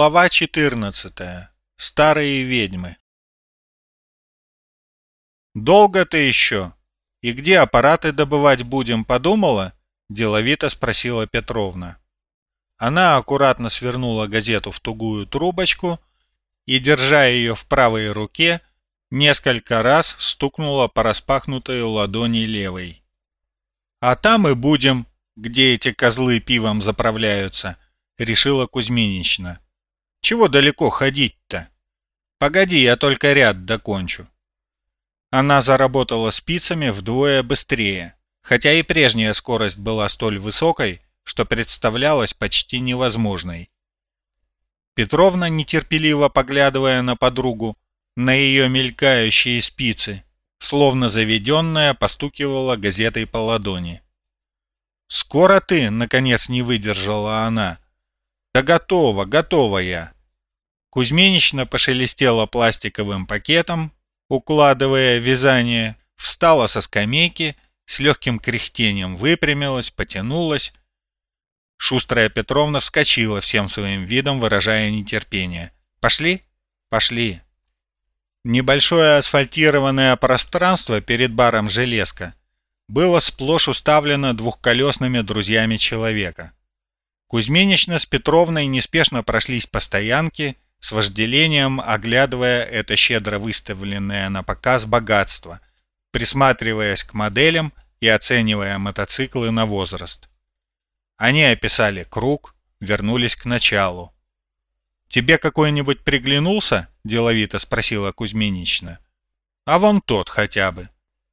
Глава 14. Старые ведьмы. «Долго ты еще? И где аппараты добывать будем, подумала?» – деловито спросила Петровна. Она аккуратно свернула газету в тугую трубочку и, держа ее в правой руке, несколько раз стукнула по распахнутой ладони левой. «А там и будем, где эти козлы пивом заправляются», решила Кузьминична. Чего далеко ходить-то? Погоди, я только ряд докончу. Она заработала спицами вдвое быстрее, хотя и прежняя скорость была столь высокой, что представлялась почти невозможной. Петровна, нетерпеливо поглядывая на подругу, на ее мелькающие спицы, словно заведенная, постукивала газетой по ладони. «Скоро ты, наконец, не выдержала она. Да готово, готово я. Кузьминична пошелестела пластиковым пакетом, укладывая вязание, встала со скамейки, с легким кряхтением выпрямилась, потянулась. Шустрая Петровна вскочила всем своим видом, выражая нетерпение. «Пошли? Пошли!» Небольшое асфальтированное пространство перед баром «Железка» было сплошь уставлено двухколесными друзьями человека. Кузьминична с Петровной неспешно прошлись по стоянке, с вожделением оглядывая это щедро выставленное на показ богатство, присматриваясь к моделям и оценивая мотоциклы на возраст. Они описали круг, вернулись к началу. «Тебе какой-нибудь приглянулся?» – деловито спросила Кузьминична. «А вон тот хотя бы».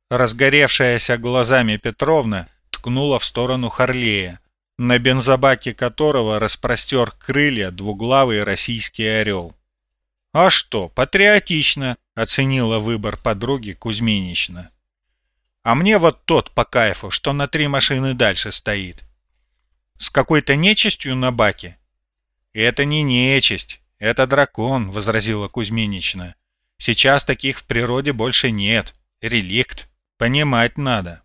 Разгоревшаяся глазами Петровна ткнула в сторону Харлея, на бензобаке которого распростер крылья двуглавый российский орел. «А что, патриотично!» — оценила выбор подруги Кузьминична. «А мне вот тот по кайфу, что на три машины дальше стоит. С какой-то нечистью на баке?» «Это не нечисть, это дракон», — возразила Кузьминична. «Сейчас таких в природе больше нет. Реликт. Понимать надо».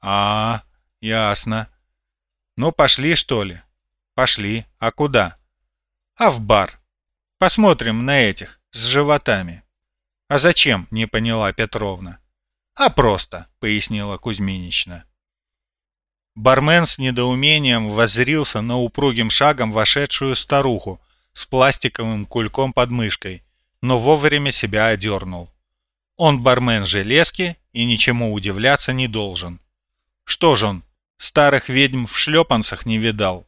«А, ясно. Ну, пошли, что ли? Пошли. А куда? А в бар. Посмотрим на этих, с животами. А зачем, не поняла Петровна. А просто, пояснила Кузьминична. Бармен с недоумением воззрился на упругим шагом вошедшую старуху с пластиковым кульком под мышкой, но вовремя себя одернул. Он бармен железки и ничему удивляться не должен. Что ж он, Старых ведьм в шлепанцах не видал.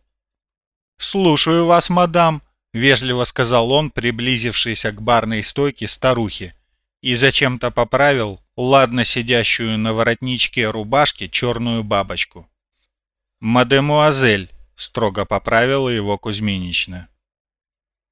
«Слушаю вас, мадам», — вежливо сказал он, приблизившийся к барной стойке старухи, и зачем-то поправил ладно сидящую на воротничке рубашки черную бабочку. «Мадемуазель», — строго поправила его Кузьминична.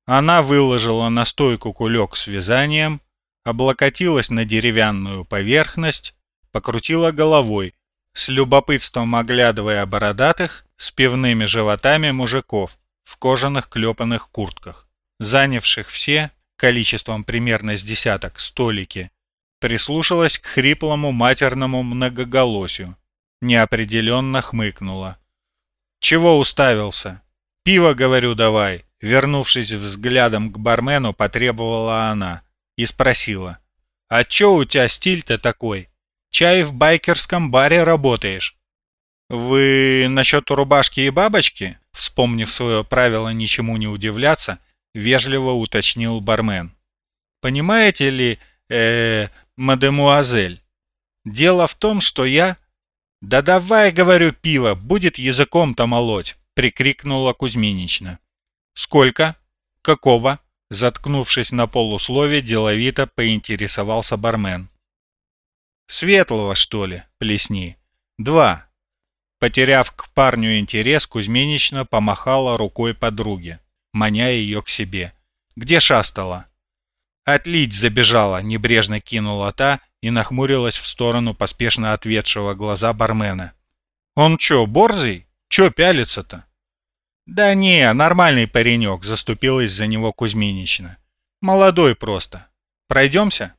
Она выложила на стойку кулек с вязанием, облокотилась на деревянную поверхность, покрутила головой, с любопытством оглядывая бородатых с пивными животами мужиков в кожаных клепанных куртках, занявших все, количеством примерно с десяток, столики, прислушалась к хриплому матерному многоголосию, неопределенно хмыкнула. «Чего уставился? Пиво, говорю, давай!» Вернувшись взглядом к бармену, потребовала она и спросила. «А чё у тебя стиль-то такой?» Чай в байкерском баре работаешь. Вы насчет рубашки и бабочки? Вспомнив свое правило ничему не удивляться, вежливо уточнил бармен. Понимаете ли, э, мадемуазель, дело в том, что я... Да давай, говорю, пиво, будет языком-то молоть, прикрикнула Кузьминична. Сколько? Какого? Заткнувшись на полуслове, деловито поинтересовался бармен. Светлого, что ли, плесни. Два. Потеряв к парню интерес, Кузьминична помахала рукой подруге, маня ее к себе. Где шастала? Отлить забежала, небрежно кинула та и нахмурилась в сторону поспешно ответшего глаза бармена. Он чё, борзый? Чё пялится-то? Да не, нормальный паренек, заступилась за него Кузьминична. Молодой просто. Пройдемся?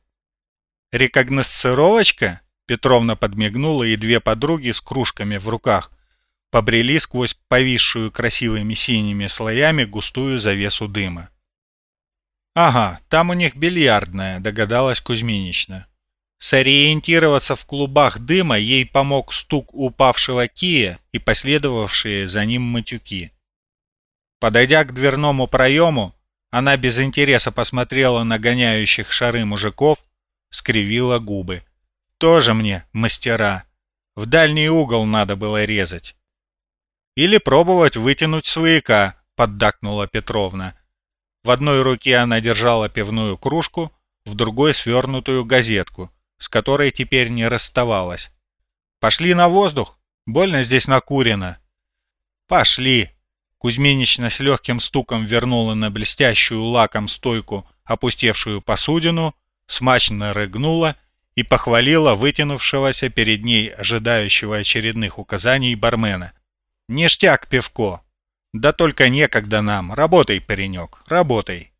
«Рекогносцировочка?» Петровна подмигнула, и две подруги с кружками в руках побрели сквозь повисшую красивыми синими слоями густую завесу дыма. «Ага, там у них бильярдная», — догадалась Кузьминична. Сориентироваться в клубах дыма ей помог стук упавшего кия и последовавшие за ним матюки. Подойдя к дверному проему, она без интереса посмотрела на гоняющих шары мужиков, скривила губы. «Тоже мне мастера. В дальний угол надо было резать». «Или пробовать вытянуть свояка», — поддакнула Петровна. В одной руке она держала пивную кружку, в другой — свернутую газетку — с которой теперь не расставалась. «Пошли на воздух! Больно здесь накурено!» «Пошли!» Кузьминична с легким стуком вернула на блестящую лаком стойку опустевшую посудину, смачно рыгнула и похвалила вытянувшегося перед ней ожидающего очередных указаний бармена. «Ништяк пивко! Да только некогда нам! Работай, паренек, работай!»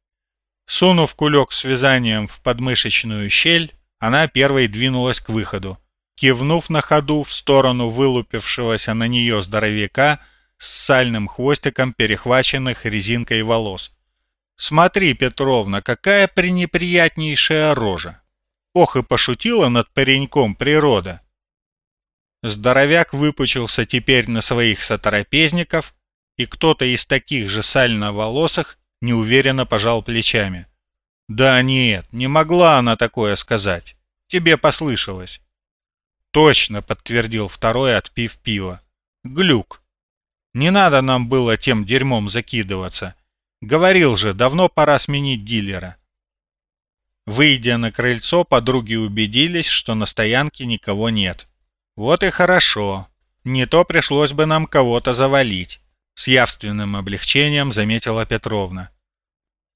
Сунув кулек с вязанием в подмышечную щель, она первой двинулась к выходу, кивнув на ходу в сторону вылупившегося на нее здоровяка с сальным хвостиком перехваченных резинкой волос. «Смотри, Петровна, какая пренеприятнейшая рожа! Ох и пошутила над пареньком природа!» Здоровяк выпучился теперь на своих сотрапезников, и кто-то из таких же сально-волосых неуверенно пожал плечами. «Да нет, не могла она такое сказать. Тебе послышалось». «Точно», — подтвердил второй, отпив пива. «Глюк. Не надо нам было тем дерьмом закидываться. Говорил же, давно пора сменить дилера». Выйдя на крыльцо, подруги убедились, что на стоянке никого нет. «Вот и хорошо. Не то пришлось бы нам кого-то завалить», — с явственным облегчением заметила Петровна.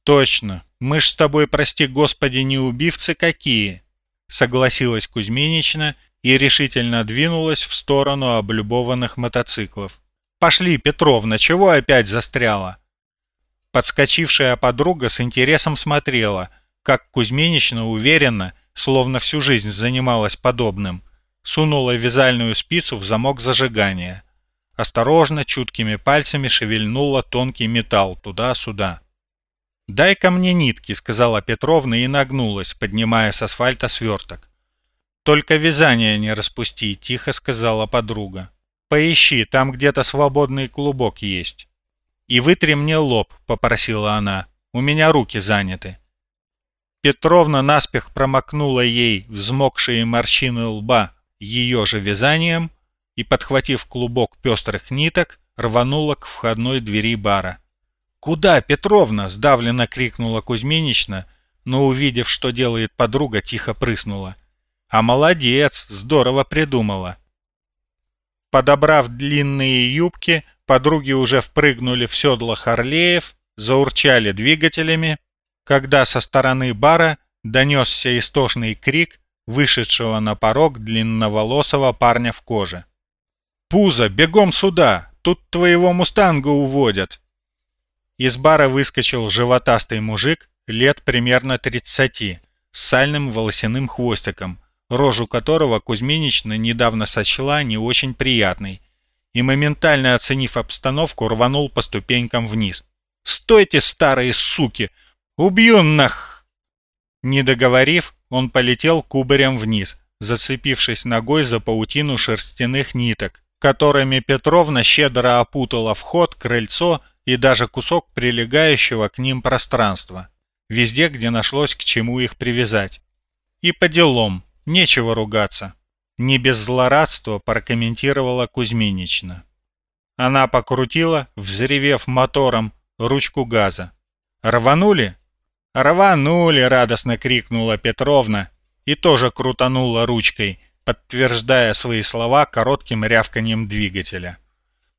«Точно. Мы ж с тобой, прости господи, не убивцы какие!» Согласилась Кузьминична и решительно двинулась в сторону облюбованных мотоциклов. «Пошли, Петровна, чего опять застряла?» Подскочившая подруга с интересом смотрела, как Кузьминична уверенно, словно всю жизнь занималась подобным, сунула вязальную спицу в замок зажигания. Осторожно, чуткими пальцами шевельнула тонкий металл туда-сюда. «Дай-ка мне нитки», — сказала Петровна и нагнулась, поднимая с асфальта сверток. «Только вязание не распусти», — тихо сказала подруга. «Поищи, там где-то свободный клубок есть». «И вытри мне лоб», — попросила она. «У меня руки заняты». Петровна наспех промокнула ей взмокшие морщины лба ее же вязанием и, подхватив клубок пестрых ниток, рванула к входной двери бара. «Куда, Петровна?» – сдавленно крикнула Кузьминична, но, увидев, что делает подруга, тихо прыснула. «А молодец, здорово придумала!» Подобрав длинные юбки, подруги уже впрыгнули в седло Харлеев, заурчали двигателями, когда со стороны бара донесся истошный крик вышедшего на порог длинноволосого парня в коже. «Пузо, бегом сюда! Тут твоего мустанга уводят!» Из бара выскочил животастый мужик лет примерно 30 с сальным волосяным хвостиком, рожу которого Кузьминична недавно сочла не очень приятной, и моментально оценив обстановку, рванул по ступенькам вниз. «Стойте, старые суки! Убью нах!» Не договорив, он полетел кубарем вниз, зацепившись ногой за паутину шерстяных ниток, которыми Петровна щедро опутала вход, крыльцо и даже кусок прилегающего к ним пространства, везде, где нашлось к чему их привязать. И по делам, нечего ругаться. Не без злорадства прокомментировала Кузьминична. Она покрутила, взревев мотором, ручку газа. «Рванули?» «Рванули!» — радостно крикнула Петровна и тоже крутанула ручкой, подтверждая свои слова коротким рявканием двигателя.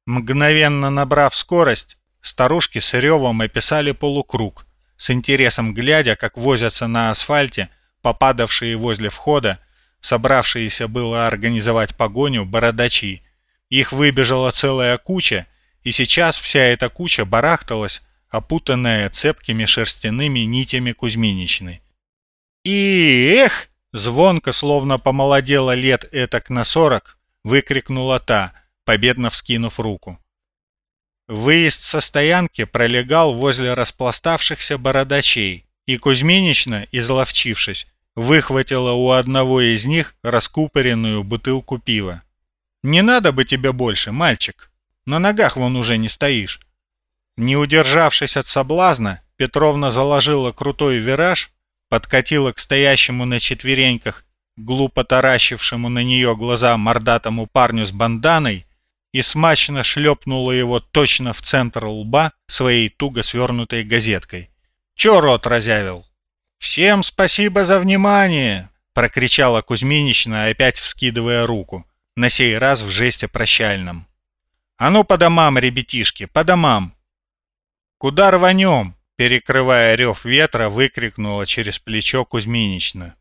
Мгновенно набрав скорость, Старушки с ревом описали полукруг, с интересом глядя, как возятся на асфальте попадавшие возле входа, собравшиеся было организовать погоню бородачи. Их выбежала целая куча, и сейчас вся эта куча барахталась, опутанная цепкими шерстяными нитями Кузьминичны. «И эх!» — звонко, словно помолодела лет этак на сорок, выкрикнула та, победно вскинув руку. Выезд со стоянки пролегал возле распластавшихся бородачей, И Кузьминична, изловчившись, выхватила у одного из них раскупоренную бутылку пива. «Не надо бы тебе больше, мальчик. На ногах вон уже не стоишь». Не удержавшись от соблазна, Петровна заложила крутой вираж, подкатила к стоящему на четвереньках, глупо таращившему на нее глаза мордатому парню с банданой и смачно шлепнула его точно в центр лба своей туго свернутой газеткой. «Чё рот разявил?» «Всем спасибо за внимание!» — прокричала Кузьминична, опять вскидывая руку, на сей раз в жесте прощальном. «А ну по домам, ребятишки, по домам!» «Куда рванем?» — перекрывая рев ветра, выкрикнула через плечо Кузьминична.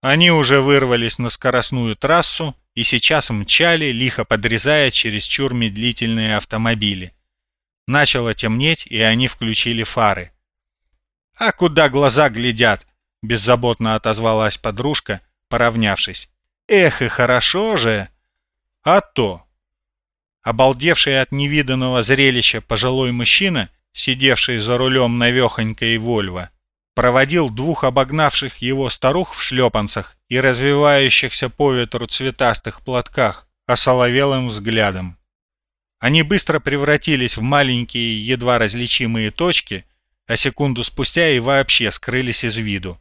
Они уже вырвались на скоростную трассу и сейчас мчали, лихо подрезая чересчур медлительные автомобили. Начало темнеть, и они включили фары. «А куда глаза глядят?» — беззаботно отозвалась подружка, поравнявшись. «Эх, и хорошо же!» «А то!» Обалдевший от невиданного зрелища пожилой мужчина, сидевший за рулем навехонькой Вольво, проводил двух обогнавших его старух в шлепанцах и развивающихся по ветру цветастых платках осоловелым взглядом. Они быстро превратились в маленькие, едва различимые точки, а секунду спустя и вообще скрылись из виду.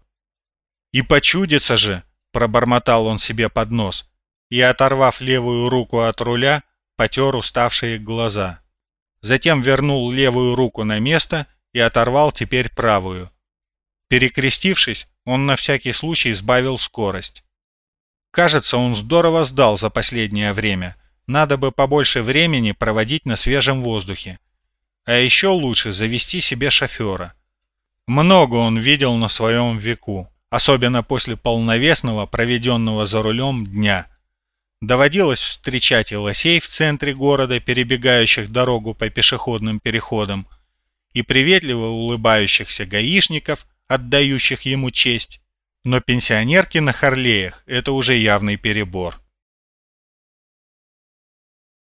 «И почудится же!» — пробормотал он себе под нос, и, оторвав левую руку от руля, потер уставшие глаза. Затем вернул левую руку на место и оторвал теперь правую. Перекрестившись, он на всякий случай сбавил скорость. Кажется, он здорово сдал за последнее время. Надо бы побольше времени проводить на свежем воздухе. А еще лучше завести себе шофера. Много он видел на своем веку, особенно после полновесного, проведенного за рулем дня. Доводилось встречать и лосей в центре города, перебегающих дорогу по пешеходным переходам, и приветливо улыбающихся гаишников – отдающих ему честь, но пенсионерки на Харлеях – это уже явный перебор.